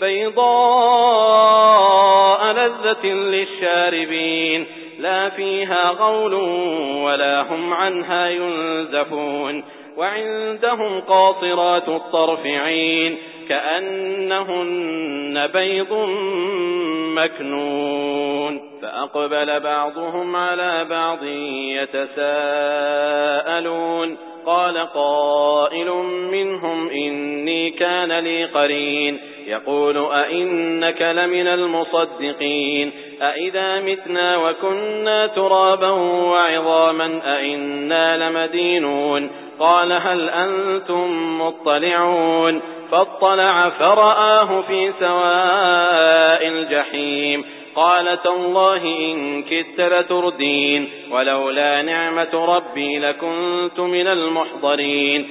بيضاء لذة للشاربين لا فيها غول ولا هم عنها ينزفون وعندهم قاصرات الطرفعين كأنهن بيض مكنون فأقبل بعضهم على بعض يتساءلون قال قائل منهم إني كان لي قرين يقول أئنك لمن المصدقين أئذا متنا وكنا ترابا وعظاما أئنا لمدينون قال هل أنتم مطلعون فاطلع فرآه في سواء الجحيم قالت الله إن كدت لتردين ولولا نعمة ربي لكنت من المحضرين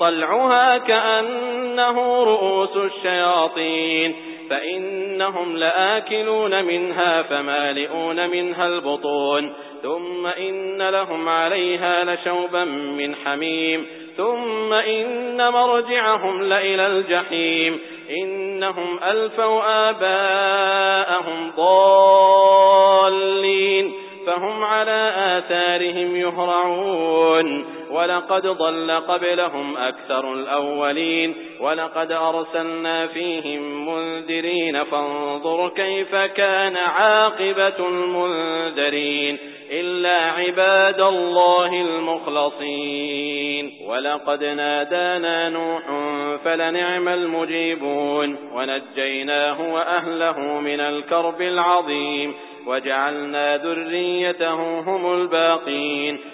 طلعها كأنه رؤوس الشياطين فإنهم لآكلون منها فمالئون منها البطون ثم إن لهم عليها لشوبا من حميم ثم إن مرجعهم لإلى الجحيم إنهم ألفوا آباءهم ضالين فهم على آثارهم يهرعون. ولقد ضل قبلهم أكثر الأولين ولقد أرسلنا فيهم منذرين فانظر كيف كان عاقبة المنذرين إلا عباد الله المخلصين ولقد نادانا نوح فلنعم المجيبون ونجيناه وأهله من الكرب العظيم وجعلنا ذريته هم الباقين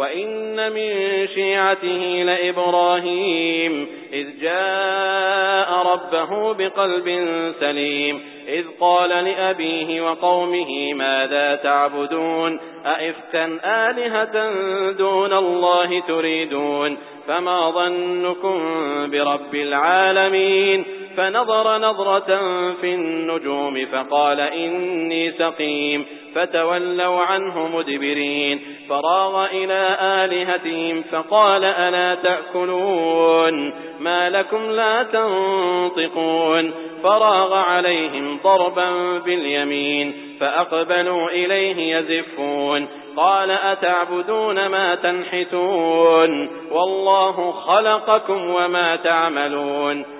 وإن من شيعته لإبراهيم إذ جاء ربه بقلب سليم إذ قال لأبيه وقومه ماذا تعبدون أئفكا آلهة دون الله تريدون فما ظنكم برب العالمين فنظر نظرة في النجوم فقال إني سقيم فتولوا عنه مدبرين فراغ إلى آلهتهم فقال ألا تأكلون ما لكم لا تنطقون فراغ عليهم ضربا باليمين فأقبلوا إليه يزفون قال أتعبدون ما تنحتون والله خلقكم وما تعملون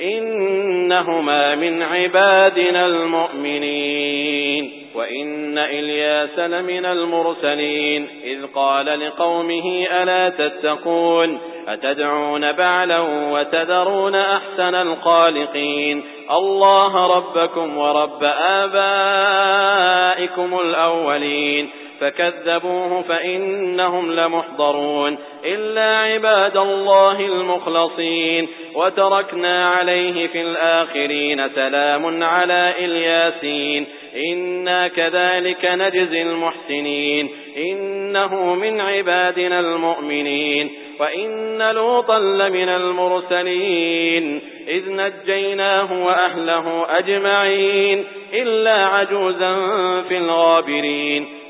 إنهما من عبادنا المؤمنين. وإن إلياس لمن المرسلين. إذ قال لقومه ألا تتقون؟ أتدعون بعلا وتذرون أحسن الخالقين؟ الله ربكم ورب آبائكم الأولين. فكذبوه فإنهم لمحضرون إلا عباد الله المخلصين وتركنا عليه في الآخرين سلام على إلياسين إنا كذلك نجزي المحسنين إنه من عبادنا المؤمنين وإن لوطا لمن المرسلين إذ نجيناه وأهله أجمعين إلا عجوزا في الغابرين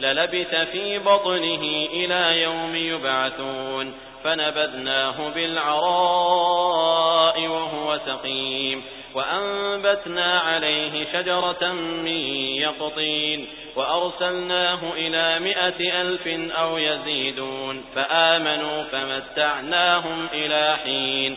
للبث في بطنه إلى يوم يبعثون. فنبذناه بالعراء وهو سقيم. وأنبتنا عليه شجرة من يقطين. وأرسلناه إلى مائة ألف أو يزيدون. فآمنوا فمتعناهم إلى حين.